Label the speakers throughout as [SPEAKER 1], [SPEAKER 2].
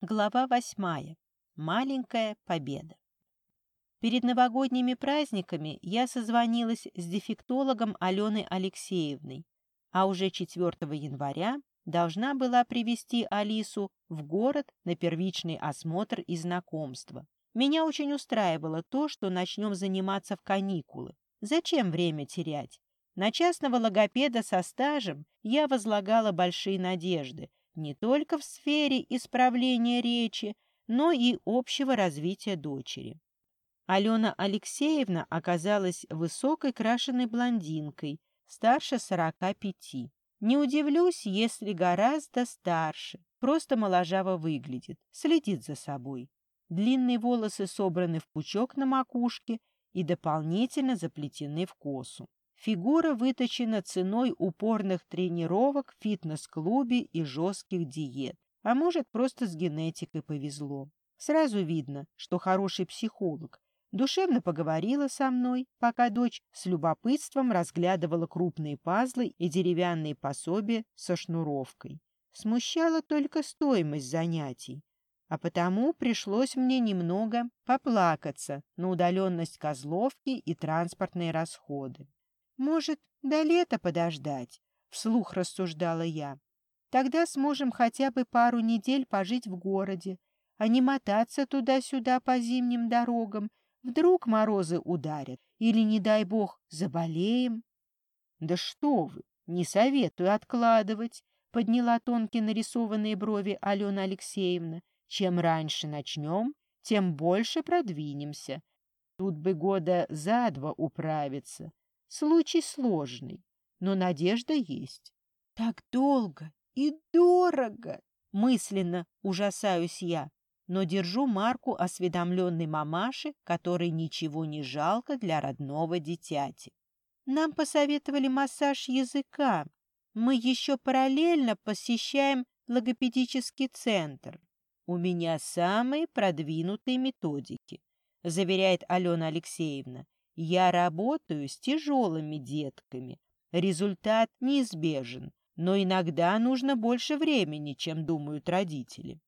[SPEAKER 1] Глава восьмая. Маленькая победа. Перед новогодними праздниками я созвонилась с дефектологом Аленой Алексеевной, а уже 4 января должна была привести Алису в город на первичный осмотр и знакомство. Меня очень устраивало то, что начнем заниматься в каникулы. Зачем время терять? На частного логопеда со стажем я возлагала большие надежды, не только в сфере исправления речи, но и общего развития дочери. Алена Алексеевна оказалась высокой крашеной блондинкой, старше сорока пяти. Не удивлюсь, если гораздо старше, просто моложаво выглядит, следит за собой. Длинные волосы собраны в пучок на макушке и дополнительно заплетены в косу. Фигура выточена ценой упорных тренировок в фитнес-клубе и жестких диет. А может, просто с генетикой повезло. Сразу видно, что хороший психолог. Душевно поговорила со мной, пока дочь с любопытством разглядывала крупные пазлы и деревянные пособия со шнуровкой. Смущала только стоимость занятий, а потому пришлось мне немного поплакаться на удаленность Козловки и транспортные расходы. «Может, до лета подождать?» — вслух рассуждала я. «Тогда сможем хотя бы пару недель пожить в городе, а не мотаться туда-сюда по зимним дорогам. Вдруг морозы ударят или, не дай бог, заболеем?» «Да что вы! Не советую откладывать!» — подняла тонкие нарисованные брови Алена Алексеевна. «Чем раньше начнем, тем больше продвинемся. Тут бы года за два управиться. Случай сложный, но надежда есть. Так долго и дорого! Мысленно ужасаюсь я, но держу марку осведомленной мамаши, которой ничего не жалко для родного дитяти. Нам посоветовали массаж языка. Мы еще параллельно посещаем логопедический центр. У меня самые продвинутые методики, заверяет Алена Алексеевна. Я работаю с тяжелыми детками. Результат неизбежен, но иногда нужно больше времени, чем думают родители.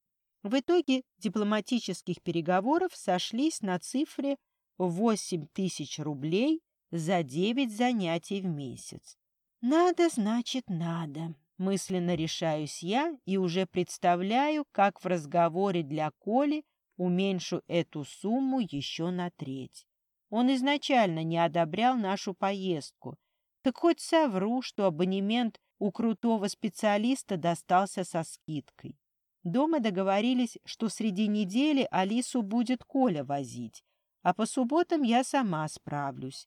[SPEAKER 1] В итоге дипломатических переговоров сошлись на цифре 8 тысяч рублей за 9 занятий в месяц. Надо, значит, надо. Мысленно решаюсь я и уже представляю, как в разговоре для Коли уменьшу эту сумму еще на треть. Он изначально не одобрял нашу поездку. Так хоть совру, что абонемент у крутого специалиста достался со скидкой. Дома договорились, что среди недели Алису будет Коля возить, а по субботам я сама справлюсь.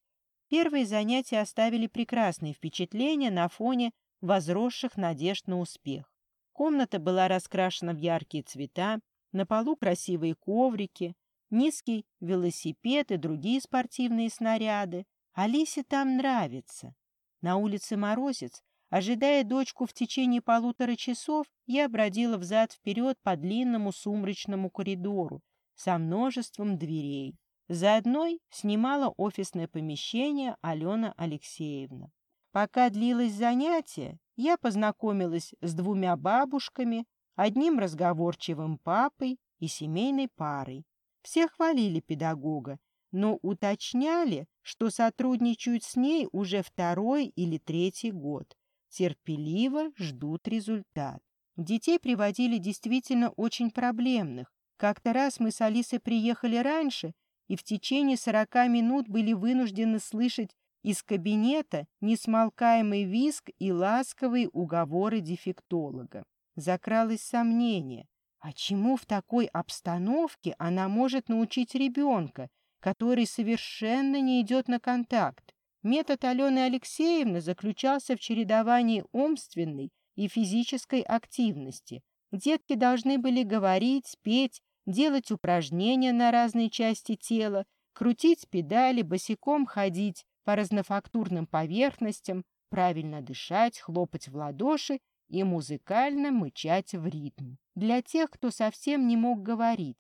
[SPEAKER 1] Первые занятия оставили прекрасные впечатления на фоне возросших надежд на успех. Комната была раскрашена в яркие цвета, на полу красивые коврики, низкий велосипед и другие спортивные снаряды. Алисе там нравится. На улице морозец. Ожидая дочку в течение полутора часов, я бродила взад-вперед по длинному сумрачному коридору со множеством дверей. За одной снимала офисное помещение Алена Алексеевна. Пока длилось занятие, я познакомилась с двумя бабушками, одним разговорчивым папой и семейной парой. Все хвалили педагога, но уточняли, что сотрудничают с ней уже второй или третий год. Терпеливо ждут результат. Детей приводили действительно очень проблемных. Как-то раз мы с Алисой приехали раньше и в течение сорока минут были вынуждены слышать из кабинета несмолкаемый виск и ласковые уговоры дефектолога. Закралось сомнение. А чему в такой обстановке она может научить ребенка, который совершенно не идет на контакт? Метод Алены Алексеевны заключался в чередовании умственной и физической активности. Детки должны были говорить, петь, делать упражнения на разные части тела, крутить педали, босиком ходить по разнофактурным поверхностям, правильно дышать, хлопать в ладоши и музыкально мычать в ритм. Для тех, кто совсем не мог говорить.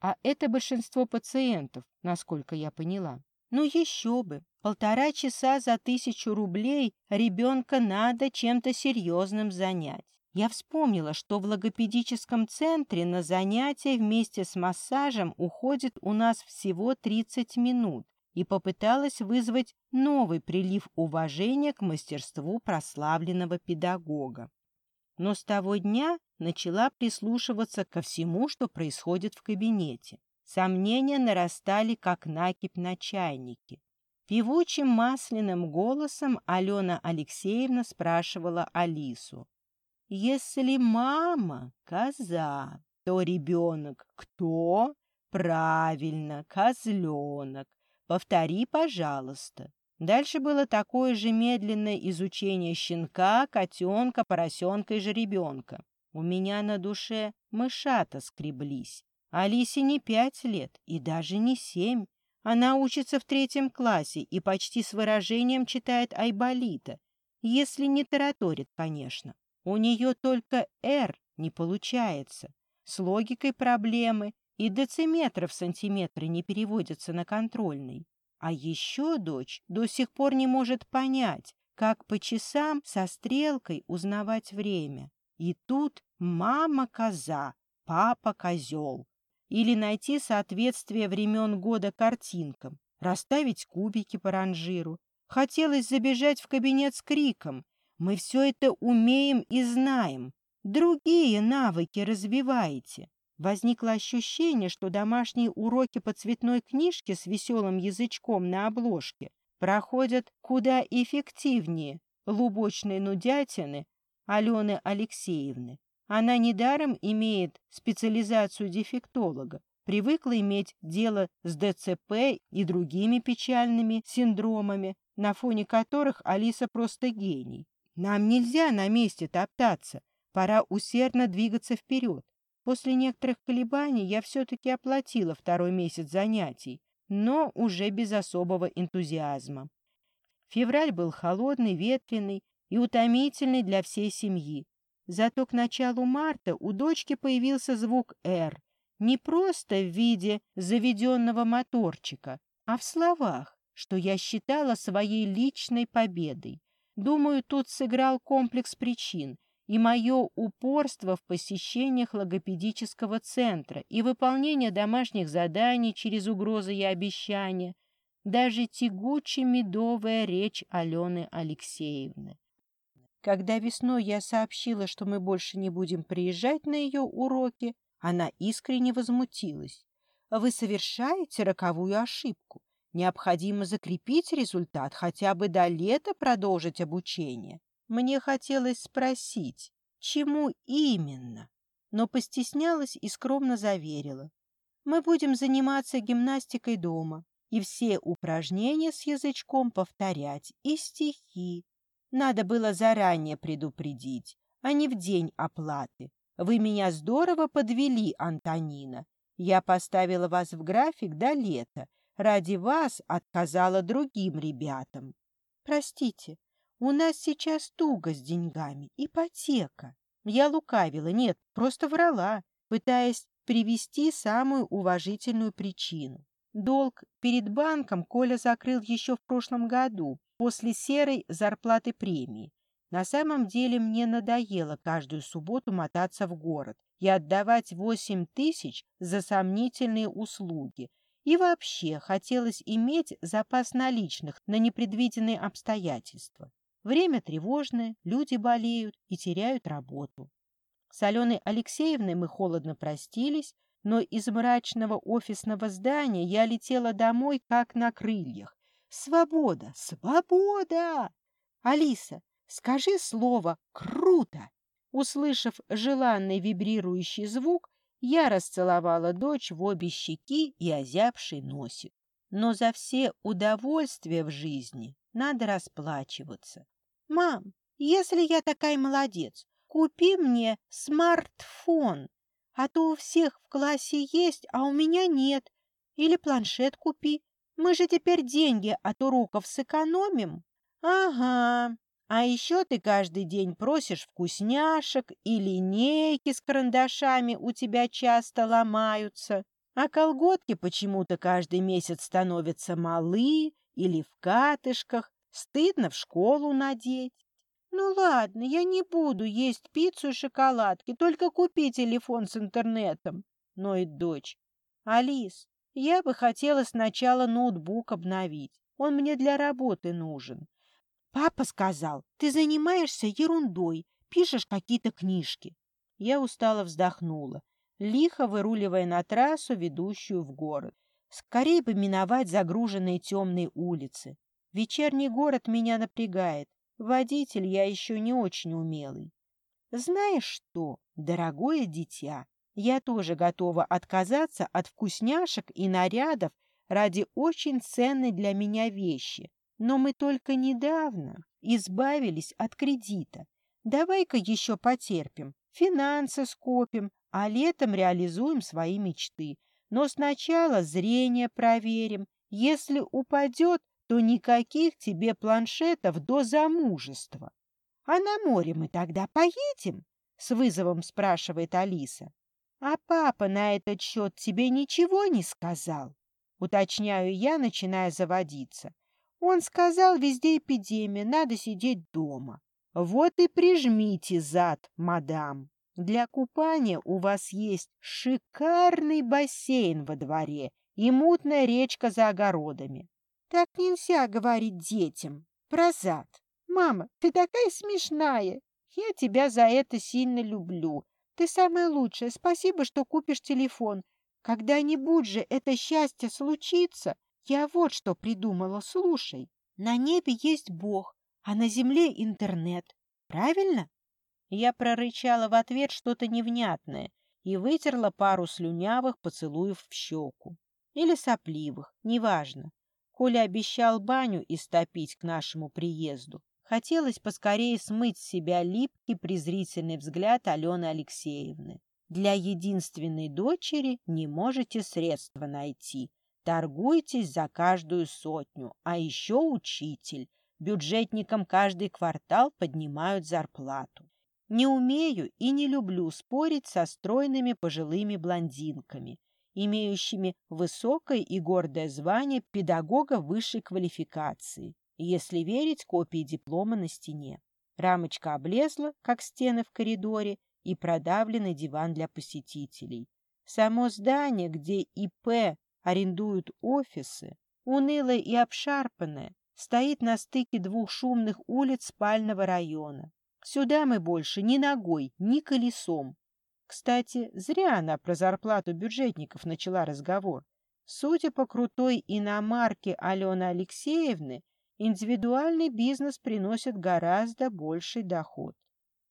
[SPEAKER 1] А это большинство пациентов, насколько я поняла. Ну еще бы, полтора часа за тысячу рублей ребенка надо чем-то серьезным занять. Я вспомнила, что в логопедическом центре на занятия вместе с массажем уходит у нас всего 30 минут и попыталась вызвать новый прилив уважения к мастерству прославленного педагога. Но с того дня начала прислушиваться ко всему, что происходит в кабинете. Сомнения нарастали, как накипь на чайнике. Певучим масляным голосом Алена Алексеевна спрашивала Алису. «Если мама — коза, то ребенок кто?» «Правильно, козленок. Повтори, пожалуйста». Дальше было такое же медленное изучение щенка, котенка, поросенка и жеребенка. У меня на душе мышата скреблись. Алисе не пять лет и даже не семь. Она учится в третьем классе и почти с выражением читает Айболита, если не тараторит, конечно. У нее только «Р» не получается. С логикой проблемы и дециметры в сантиметры не переводятся на контрольный. А еще дочь до сих пор не может понять, как по часам со стрелкой узнавать время. И тут мама коза, папа козел. Или найти соответствие времен года картинкам, расставить кубики по ранжиру. Хотелось забежать в кабинет с криком. Мы все это умеем и знаем. Другие навыки развиваете. Возникло ощущение, что домашние уроки по цветной книжке с веселым язычком на обложке проходят куда эффективнее лубочной нудятины Алены Алексеевны. Она недаром имеет специализацию дефектолога, привыкла иметь дело с ДЦП и другими печальными синдромами, на фоне которых Алиса просто гений. Нам нельзя на месте топтаться, пора усердно двигаться вперед. После некоторых колебаний я все-таки оплатила второй месяц занятий, но уже без особого энтузиазма. Февраль был холодный, ветреный и утомительный для всей семьи. Зато к началу марта у дочки появился звук «Р», не просто в виде заведенного моторчика, а в словах, что я считала своей личной победой. Думаю, тут сыграл комплекс причин и мое упорство в посещениях логопедического центра и выполнение домашних заданий через угрозы и обещания, даже тягуче-медовая речь Алены Алексеевны. Когда весной я сообщила, что мы больше не будем приезжать на ее уроки, она искренне возмутилась. Вы совершаете роковую ошибку. Необходимо закрепить результат, хотя бы до лета продолжить обучение. Мне хотелось спросить, чему именно, но постеснялась и скромно заверила. Мы будем заниматься гимнастикой дома и все упражнения с язычком повторять, и стихи, надо было заранее предупредить, а не в день оплаты. Вы меня здорово подвели, Антонина. Я поставила вас в график до лета. Ради вас отказала другим ребятам. Простите, у нас сейчас туго с деньгами, ипотека. Я лукавила, нет, просто врала, пытаясь привести самую уважительную причину. Долг перед банком Коля закрыл еще в прошлом году, после серой зарплаты премии. На самом деле мне надоело каждую субботу мотаться в город и отдавать восемь тысяч за сомнительные услуги. И вообще хотелось иметь запас наличных на непредвиденные обстоятельства. Время тревожное, люди болеют и теряют работу. С Аленой Алексеевной мы холодно простились, но из мрачного офисного здания я летела домой как на крыльях, Свобода! Свобода! Алиса, скажи слово «круто». Услышав желанный вибрирующий звук, я расцеловала дочь в обе щеки и озябший носик. Но за все удовольствия в жизни надо расплачиваться. «Мам, если я такая молодец, купи мне смартфон, а то у всех в классе есть, а у меня нет. Или планшет купи, мы же теперь деньги от уроков сэкономим. Ага. А еще ты каждый день просишь вкусняшек и линейки с карандашами у тебя часто ломаются. А колготки почему-то каждый месяц становятся малы или в катышках. Стыдно в школу надеть. «Ну ладно, я не буду есть пиццу и шоколадки, только купи телефон с интернетом», — ноет дочь. «Алис, я бы хотела сначала ноутбук обновить. Он мне для работы нужен. Папа сказал, ты занимаешься ерундой, пишешь какие-то книжки. Я устало вздохнула, лихо выруливая на трассу, ведущую в город. Скорее бы миновать загруженные темные улицы. Вечерний город меня напрягает. Водитель я еще не очень умелый. Знаешь что, дорогое дитя, я тоже готова отказаться от вкусняшек и нарядов ради очень ценной для меня вещи. Но мы только недавно избавились от кредита. Давай-ка еще потерпим, финансы скопим, а летом реализуем свои мечты. Но сначала зрение проверим. Если упадет, то никаких тебе планшетов до замужества. — А на море мы тогда поедем? — с вызовом спрашивает Алиса. — А папа на этот счет тебе ничего не сказал? Уточняю я, начиная заводиться. Он сказал, везде эпидемия, надо сидеть дома. Вот и прижмите зад, мадам. Для купания у вас есть шикарный бассейн во дворе и мутная речка за огородами. Так нельзя говорить детям. Про зад. Мама, ты такая смешная. Я тебя за это сильно люблю. Ты самая лучшая. Спасибо, что купишь телефон. Когда-нибудь же это счастье случится. Я вот что придумала. Слушай, на небе есть Бог, а на земле интернет. Правильно? Я прорычала в ответ что-то невнятное и вытерла пару слюнявых поцелуев в щеку. Или сопливых, неважно. Коля обещал баню истопить к нашему приезду. Хотелось поскорее смыть с себя липкий презрительный взгляд Алены Алексеевны. Для единственной дочери не можете средства найти. Торгуйтесь за каждую сотню. А еще учитель. Бюджетникам каждый квартал поднимают зарплату. Не умею и не люблю спорить со стройными пожилыми блондинками имеющими высокое и гордое звание педагога высшей квалификации, если верить копии диплома на стене. Рамочка облезла, как стены в коридоре, и продавленный диван для посетителей. Само здание, где ИП арендуют офисы, унылое и обшарпанное, стоит на стыке двух шумных улиц спального района. Сюда мы больше ни ногой, ни колесом. Кстати, зря она про зарплату бюджетников начала разговор. Судя по крутой иномарке Алены Алексеевны, индивидуальный бизнес приносит гораздо больший доход.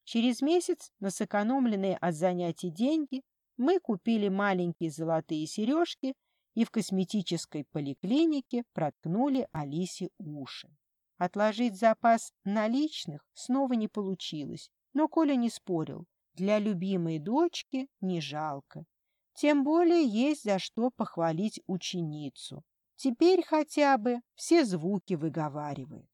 [SPEAKER 1] Через месяц на сэкономленные от занятий деньги мы купили маленькие золотые сережки и в косметической поликлинике проткнули Алисе уши. Отложить запас наличных снова не получилось, но Коля не спорил. Для любимой дочки не жалко. Тем более есть за что похвалить ученицу. Теперь хотя бы все звуки выговаривает.